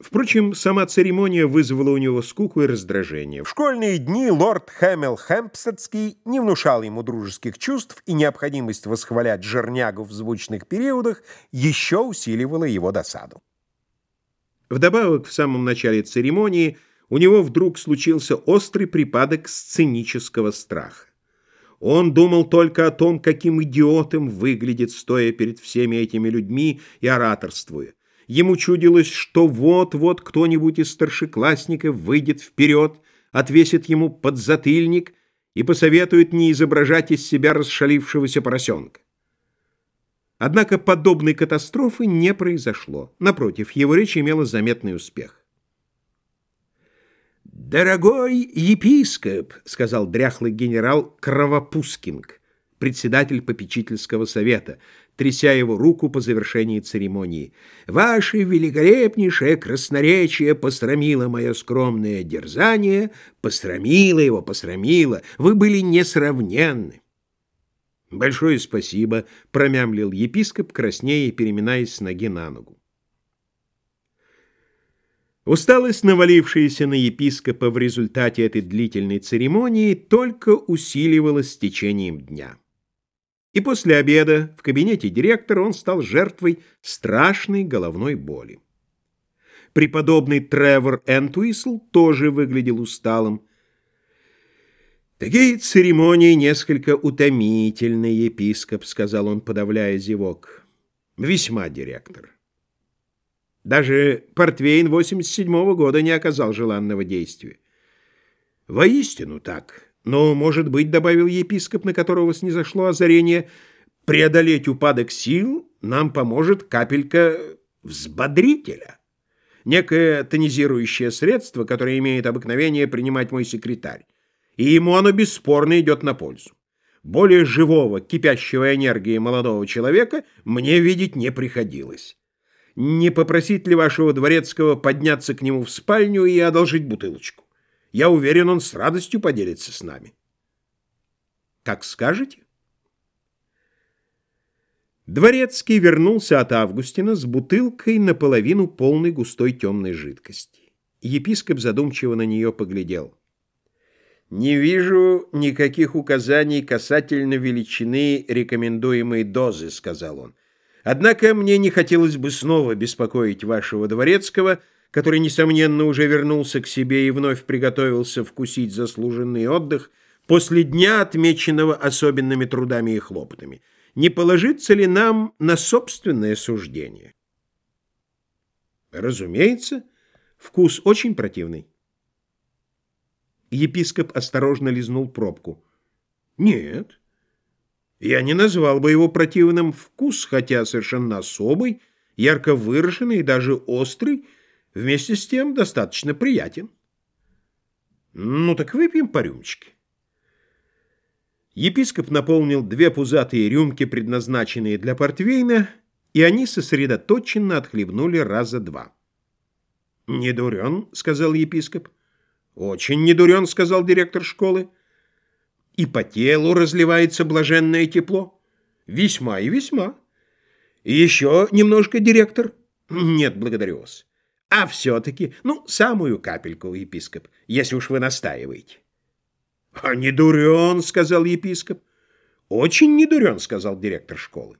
Впрочем, сама церемония вызвала у него скуку и раздражение. В школьные дни лорд Хэмилл Хэмпсетский не внушал ему дружеских чувств, и необходимость восхвалять жернягу в звучных периодах еще усиливала его досаду. Вдобавок, в самом начале церемонии у него вдруг случился острый припадок сценического страха. Он думал только о том, каким идиотом выглядит, стоя перед всеми этими людьми и ораторствуя. Ему чудилось, что вот-вот кто-нибудь из старшеклассников выйдет вперед, отвесит ему подзатыльник и посоветует не изображать из себя расшалившегося поросенка. Однако подобной катастрофы не произошло. Напротив, его речь имела заметный успех. «Дорогой епископ», — сказал дряхлый генерал Кровопускинг, председатель попечительского совета, тряся его руку по завершении церемонии. «Ваше великолепнейшее красноречие посрамило мое скромное дерзание, посрамило его, посрамило. Вы были несравненны». «Большое спасибо», — промямлил епископ, краснея переминаясь с ноги на ногу. Усталость, навалившаяся на епископа в результате этой длительной церемонии, только усиливалась с течением дня. И после обеда в кабинете директора он стал жертвой страшной головной боли. Преподобный Тревор Энтуисл тоже выглядел усталым. «Такие церемонии несколько утомительны, епископ», — сказал он, подавляя зевок. «Весьма, директор». Даже портвейн 87-го года не оказал желанного действия. «Воистину так». Но, может быть, добавил епископ, на которого снизошло озарение, преодолеть упадок сил нам поможет капелька взбодрителя. Некое тонизирующее средство, которое имеет обыкновение принимать мой секретарь. И ему оно бесспорно идет на пользу. Более живого, кипящего энергии молодого человека мне видеть не приходилось. Не попросить ли вашего дворецкого подняться к нему в спальню и одолжить бутылочку? Я уверен, он с радостью поделится с нами. Как скажете? Дворецкий вернулся от Августина с бутылкой наполовину полной густой темной жидкости. Епископ задумчиво на нее поглядел. «Не вижу никаких указаний касательно величины рекомендуемой дозы», — сказал он. «Однако мне не хотелось бы снова беспокоить вашего дворецкого, — который, несомненно, уже вернулся к себе и вновь приготовился вкусить заслуженный отдых после дня, отмеченного особенными трудами и хлопотами. Не положиться ли нам на собственное суждение? Разумеется, вкус очень противный. Епископ осторожно лизнул пробку. Нет, я не назвал бы его противным вкус, хотя совершенно особый, ярко выраженный и даже острый, Вместе с тем достаточно приятен. Ну так выпьем по рюмочке. Епископ наполнил две пузатые рюмки, предназначенные для портвейна, и они сосредоточенно отхлебнули раза два. «Не дурен», — сказал епископ. «Очень не дурен», — сказал директор школы. «И по телу разливается блаженное тепло. Весьма и весьма. И еще немножко, директор?» «Нет, благодарю вас. А все-таки, ну, самую капельку, епископ, если уж вы настаиваете. — А не дурен, — сказал епископ. — Очень не дурен, — сказал директор школы.